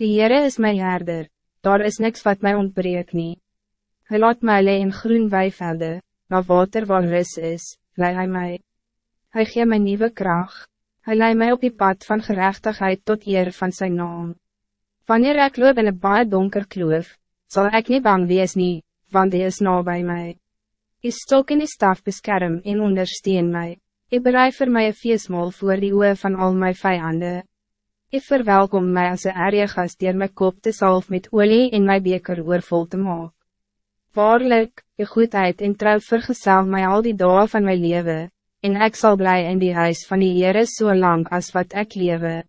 Die Heere is mijn herder, daar is niks wat mij ontbreek nie. Hy laat my lee in groen weivelde, na water waar rus is, lei hy my. Hy gee my nieuwe kracht, hy lei my op die pad van gerechtigheid tot eer van zijn naam. Wanneer ik loop in een baie donker kloof, zal ik niet bang wees nie, want die is na bij mij. Die stok en die staf beskerm en ondersteun mij. Ik bereid voor mij een feestmaal voor die oe van al mijn vijanden. Ik verwelkom mij als een erge gast die mijn kop te salf met olie in mijn beker oorvol te maken. Waarlijk, je goedheid en trouw vergezel mij al die dagen van mijn leven, en ik zal blij in die huis van die Heere so lang als wat ik lewe.